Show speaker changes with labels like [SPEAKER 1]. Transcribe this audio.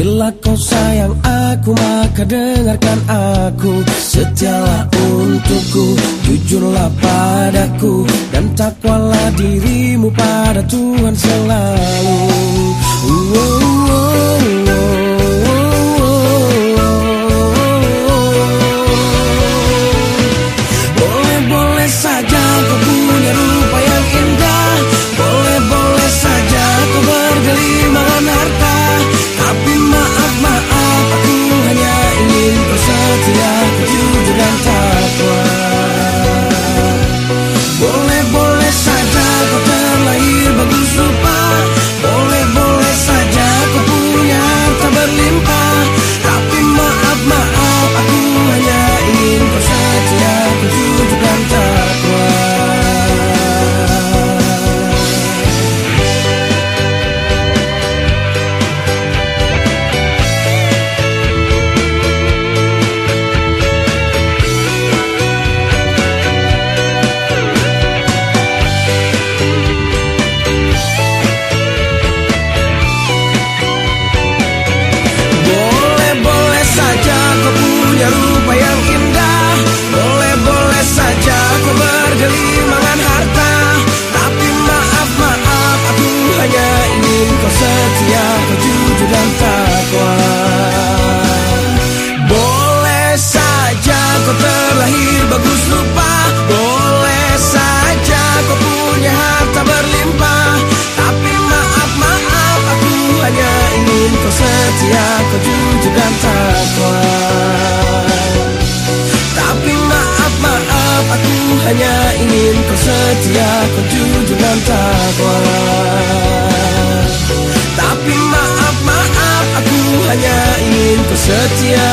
[SPEAKER 1] Bila kau sayang aku maka dengarkan aku. Setialah untukku, jujurlah padaku. Dan takwalah dirimu pada Tuhan selalu. Hanya setia Kau jujur dan takwa Tapi maaf, maaf Aku hanya ingin kau setia